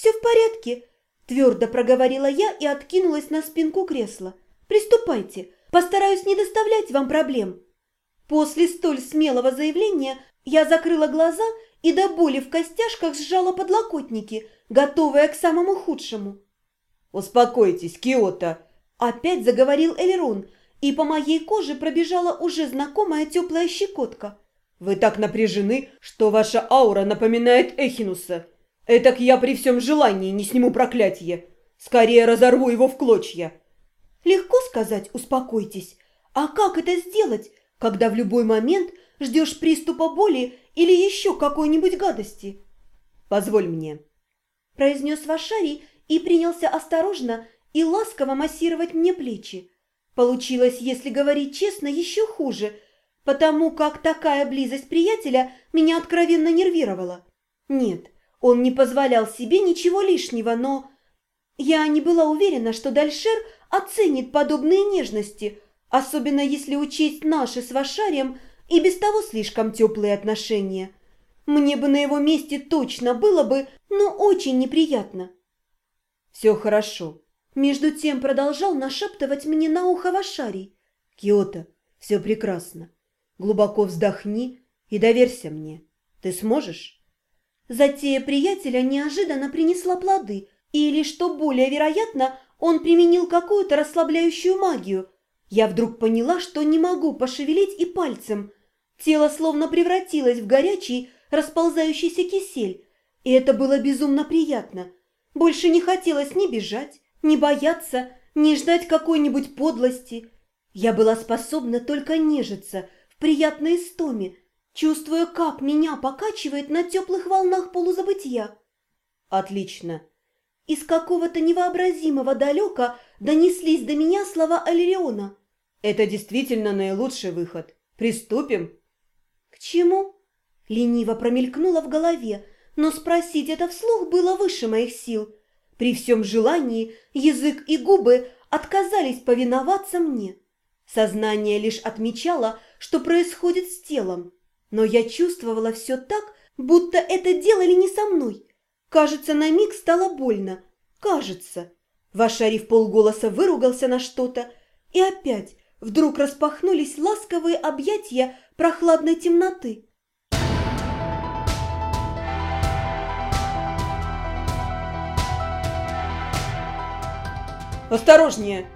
все в порядке», – твердо проговорила я и откинулась на спинку кресла. «Приступайте, постараюсь не доставлять вам проблем». После столь смелого заявления я закрыла глаза и до боли в костяшках сжала подлокотники, готовая к самому худшему. «Успокойтесь, Киота!» – опять заговорил Элерон, и по моей коже пробежала уже знакомая теплая щекотка. «Вы так напряжены, что ваша аура напоминает Эхинуса. Этак я при всем желании не сниму проклятие. Скорее разорву его в клочья». «Легко сказать, успокойтесь. А как это сделать, когда в любой момент ждешь приступа боли или еще какой-нибудь гадости?» «Позволь мне», – произнес Вашарий и принялся осторожно и ласково массировать мне плечи. Получилось, если говорить честно, еще хуже, потому как такая близость приятеля меня откровенно нервировала. Нет, он не позволял себе ничего лишнего, но... Я не была уверена, что Дальшер оценит подобные нежности, особенно если учесть наши с Вашарием и без того слишком теплые отношения. Мне бы на его месте точно было бы, но очень неприятно. «Все хорошо», между тем продолжал нашептывать мне на ухо Вашарий. «Киото, все прекрасно. Глубоко вздохни и доверься мне. Ты сможешь?» Затея приятеля неожиданно принесла плоды, или, что более вероятно, он применил какую-то расслабляющую магию. Я вдруг поняла, что не могу пошевелить и пальцем. Тело словно превратилось в горячий, расползающийся кисель, и это было безумно приятно. Больше не хотелось ни бежать, не бояться, не ждать какой-нибудь подлости. Я была способна только нежиться в приятной истоме, чувствуя, как меня покачивает на теплых волнах полузабытия. Отлично. Из какого-то невообразимого далека донеслись до меня слова Аллериона. Это действительно наилучший выход. Приступим. К чему? Лениво промелькнуло в голове, но спросить это вслух было выше моих сил – при всем желании язык и губы отказались повиноваться мне. Сознание лишь отмечало, что происходит с телом, но я чувствовала все так, будто это делали не со мной. Кажется, на миг стало больно. Кажется. Вашари в полголоса выругался на что-то, и опять вдруг распахнулись ласковые объятия прохладной темноты. «Осторожнее!»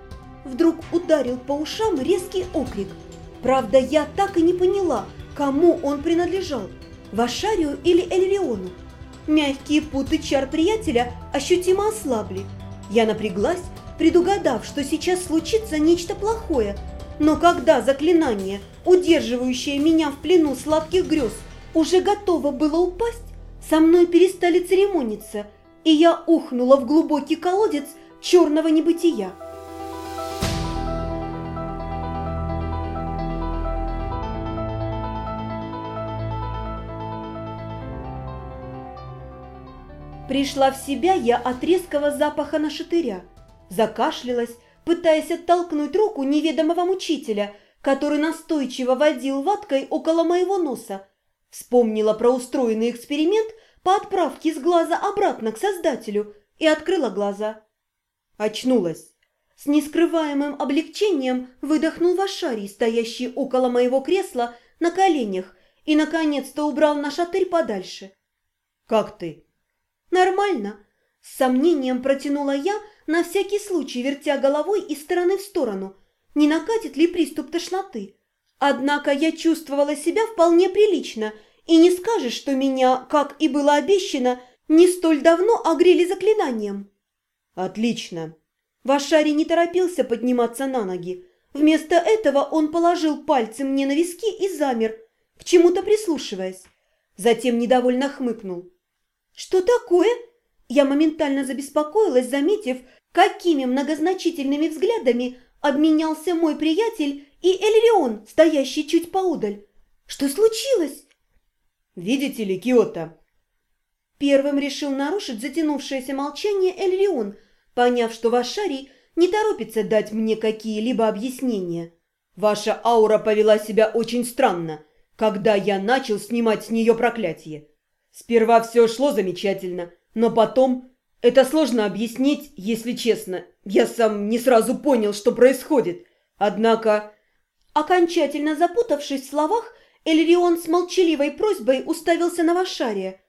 Вдруг ударил по ушам резкий окрик. Правда, я так и не поняла, кому он принадлежал – Вашарию или Эльриону. Мягкие путы чар приятеля ощутимо ослабли. Я напряглась, предугадав, что сейчас случится нечто плохое. Но когда заклинание, удерживающее меня в плену сладких грез, уже готово было упасть, со мной перестали церемониться, и я ухнула в глубокий колодец – черного небытия. Пришла в себя я от резкого запаха на шатыря. Закашлялась, пытаясь оттолкнуть руку неведомого мучителя, который настойчиво водил ваткой около моего носа. Вспомнила про устроенный эксперимент по отправке с глаза обратно к создателю и открыла глаза. Очнулась. С нескрываемым облегчением выдохнул Вашарий, стоящий около моего кресла на коленях, и, наконец-то, убрал наш отель подальше. «Как ты?» «Нормально», – с сомнением протянула я, на всякий случай вертя головой из стороны в сторону, не накатит ли приступ тошноты. Однако я чувствовала себя вполне прилично, и не скажешь, что меня, как и было обещано, не столь давно огрели заклинанием. «Отлично!» Вашари не торопился подниматься на ноги. Вместо этого он положил пальцы мне на виски и замер, к чему-то прислушиваясь. Затем недовольно хмыкнул. «Что такое?» Я моментально забеспокоилась, заметив, какими многозначительными взглядами обменялся мой приятель и Эльрион, стоящий чуть поудаль. «Что случилось?» «Видите ли, Киота?» Первым решил нарушить затянувшееся молчание Эльрион, поняв, что Вашарий не торопится дать мне какие-либо объяснения. «Ваша аура повела себя очень странно, когда я начал снимать с нее проклятие. Сперва все шло замечательно, но потом Это сложно объяснить, если честно. Я сам не сразу понял, что происходит. Однако... Окончательно запутавшись в словах, Эльрион с молчаливой просьбой уставился на Вашария.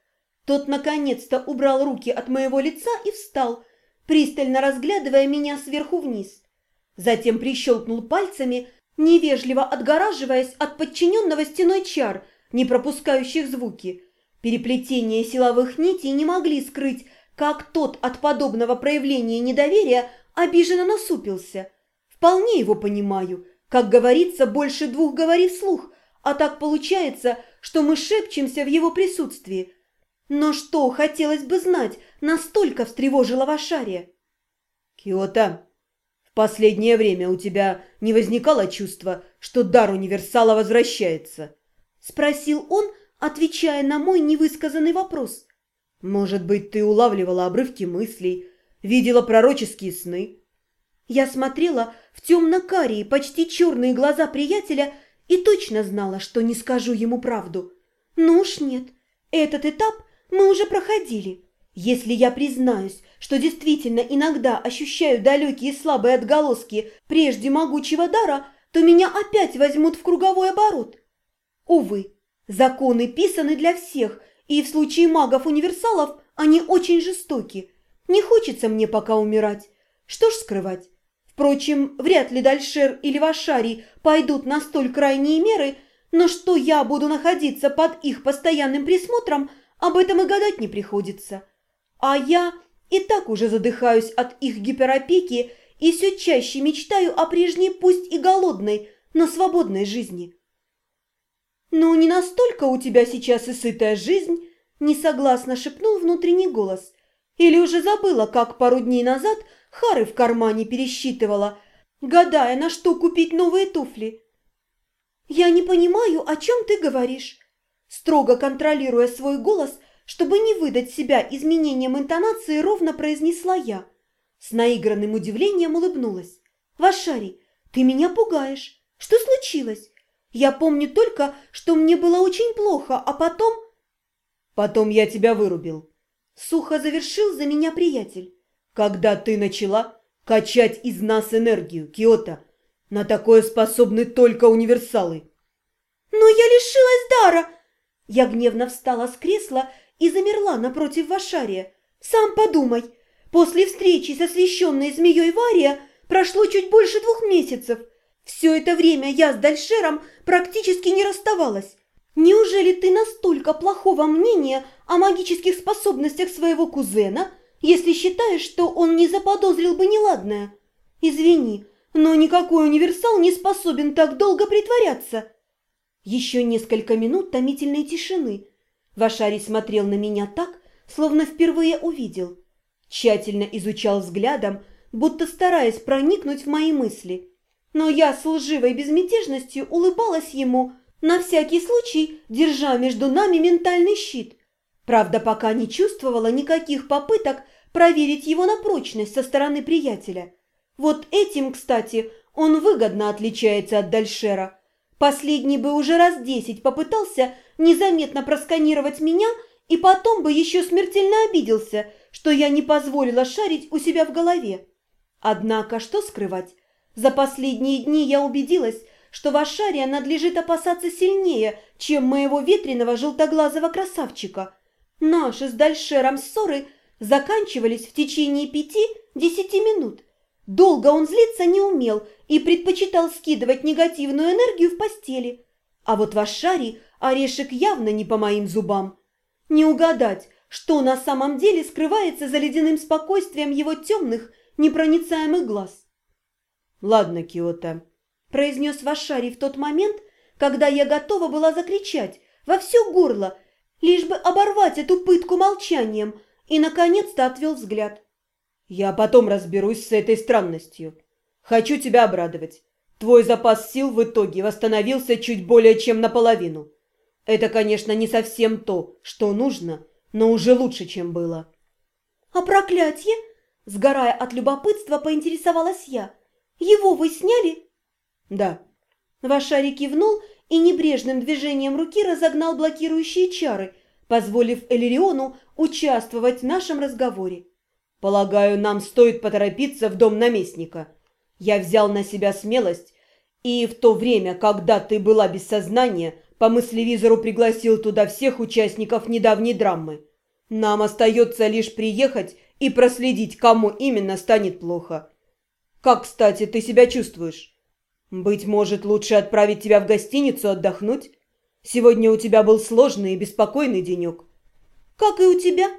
Тот наконец-то убрал руки от моего лица и встал, пристально разглядывая меня сверху вниз. Затем прищелкнул пальцами, невежливо отгораживаясь от подчиненного стеной чар, не пропускающих звуки. Переплетение силовых нитей не могли скрыть, как тот от подобного проявления недоверия обиженно насупился. Вполне его понимаю. Как говорится, больше двух говори вслух, а так получается, что мы шепчемся в его присутствии. Но что, хотелось бы знать, настолько встревожило Вашария? Киота, в последнее время у тебя не возникало чувства, что дар универсала возвращается? Спросил он, отвечая на мой невысказанный вопрос. Может быть, ты улавливала обрывки мыслей, видела пророческие сны? Я смотрела в темно-карие, почти черные глаза приятеля и точно знала, что не скажу ему правду. Ну уж нет, этот этап мы уже проходили. Если я признаюсь, что действительно иногда ощущаю далекие слабые отголоски прежде могучего дара, то меня опять возьмут в круговой оборот. Увы, законы писаны для всех, и в случае магов-универсалов они очень жестоки. Не хочется мне пока умирать. Что ж скрывать? Впрочем, вряд ли Дальшер или Вашарий пойдут на столь крайние меры, но что я буду находиться под их постоянным присмотром, об этом и гадать не приходится. А я и так уже задыхаюсь от их гиперопеки и все чаще мечтаю о прежней, пусть и голодной, но свободной жизни. «Ну, не настолько у тебя сейчас и сытая жизнь», – несогласно шепнул внутренний голос. «Или уже забыла, как пару дней назад Хары в кармане пересчитывала, гадая, на что купить новые туфли?» «Я не понимаю, о чем ты говоришь», – строго контролируя свой голос, чтобы не выдать себя изменением интонации, ровно произнесла я. С наигранным удивлением улыбнулась. «Вашарий, ты меня пугаешь. Что случилось? Я помню только, что мне было очень плохо, а потом...» «Потом я тебя вырубил», — сухо завершил за меня приятель. «Когда ты начала качать из нас энергию, Киота, на такое способны только универсалы». «Но я лишилась дара!» Я гневно встала с кресла и замерла напротив Вашария. «Сам подумай, после встречи со священной змеей Вария прошло чуть больше двух месяцев». Все это время я с Дальшером практически не расставалась. Неужели ты настолько плохого мнения о магических способностях своего кузена, если считаешь, что он не заподозрил бы неладное? Извини, но никакой универсал не способен так долго притворяться. Еще несколько минут томительной тишины. Вашарий смотрел на меня так, словно впервые увидел. Тщательно изучал взглядом, будто стараясь проникнуть в мои мысли но я с лживой безмятежностью улыбалась ему, на всякий случай держа между нами ментальный щит. Правда, пока не чувствовала никаких попыток проверить его на прочность со стороны приятеля. Вот этим, кстати, он выгодно отличается от Дальшера. Последний бы уже раз десять попытался незаметно просканировать меня и потом бы еще смертельно обиделся, что я не позволила шарить у себя в голове. Однако, что скрывать, за последние дни я убедилась, что Вашария надлежит опасаться сильнее, чем моего ветреного желтоглазого красавчика. Наши с Дальшером ссоры заканчивались в течение пяти-десяти минут. Долго он злиться не умел и предпочитал скидывать негативную энергию в постели. А вот Вашари орешек явно не по моим зубам. Не угадать, что на самом деле скрывается за ледяным спокойствием его темных, непроницаемых глаз. «Ладно, Киота», – произнес Вашари в тот момент, когда я готова была закричать во все горло, лишь бы оборвать эту пытку молчанием, и, наконец-то, отвел взгляд. «Я потом разберусь с этой странностью. Хочу тебя обрадовать. Твой запас сил в итоге восстановился чуть более чем наполовину. Это, конечно, не совсем то, что нужно, но уже лучше, чем было». «А проклятие?» – сгорая от любопытства, поинтересовалась я – его вы сняли?» «Да». Вашари кивнул и небрежным движением руки разогнал блокирующие чары, позволив Элериону участвовать в нашем разговоре. Полагаю, нам стоит поторопиться в дом наместника. Я взял на себя смелость, и в то время, когда ты была без сознания, по мыслевизору пригласил туда всех участников недавней драмы. Нам остается лишь приехать и проследить, кому именно станет плохо. Как, кстати, ты себя чувствуешь? Быть может, лучше отправить тебя в гостиницу отдохнуть? Сегодня у тебя был сложный и беспокойный денек. Как и у тебя?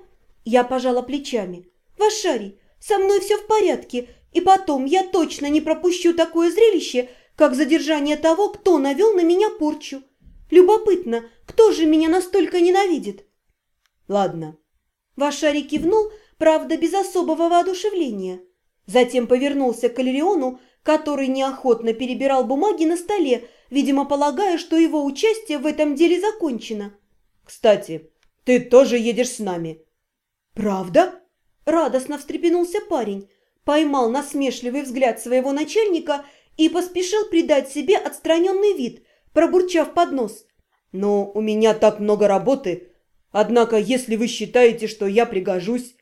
Я пожала плечами. Вашарий, со мной все в порядке, и потом я точно не пропущу такое зрелище, как задержание того, кто навел на меня порчу. Любопытно, кто же меня настолько ненавидит? Ладно. Вашарий кивнул, правда, без особого воодушевления. Затем повернулся к Калериону, который неохотно перебирал бумаги на столе, видимо, полагая, что его участие в этом деле закончено. «Кстати, ты тоже едешь с нами». «Правда?» – радостно встрепенулся парень, поймал насмешливый взгляд своего начальника и поспешил придать себе отстраненный вид, пробурчав под нос. «Но у меня так много работы. Однако, если вы считаете, что я пригожусь...»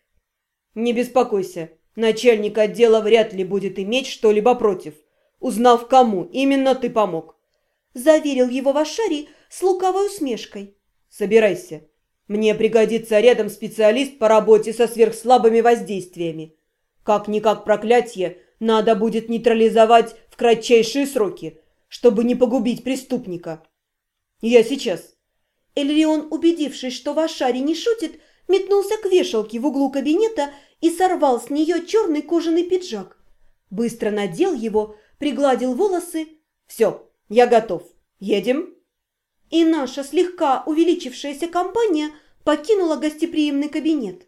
«Не беспокойся, начальник отдела вряд ли будет иметь что-либо против, узнав, кому именно ты помог». Заверил его Вашарий с лукавой усмешкой. «Собирайся. Мне пригодится рядом специалист по работе со сверхслабыми воздействиями. Как-никак проклятие надо будет нейтрализовать в кратчайшие сроки, чтобы не погубить преступника. Я сейчас». Эльрион, убедившись, что Вашари не шутит, метнулся к вешалке в углу кабинета и сорвал с нее черный кожаный пиджак. Быстро надел его, пригладил волосы. «Все, я готов. Едем?» И наша слегка увеличившаяся компания покинула гостеприимный кабинет.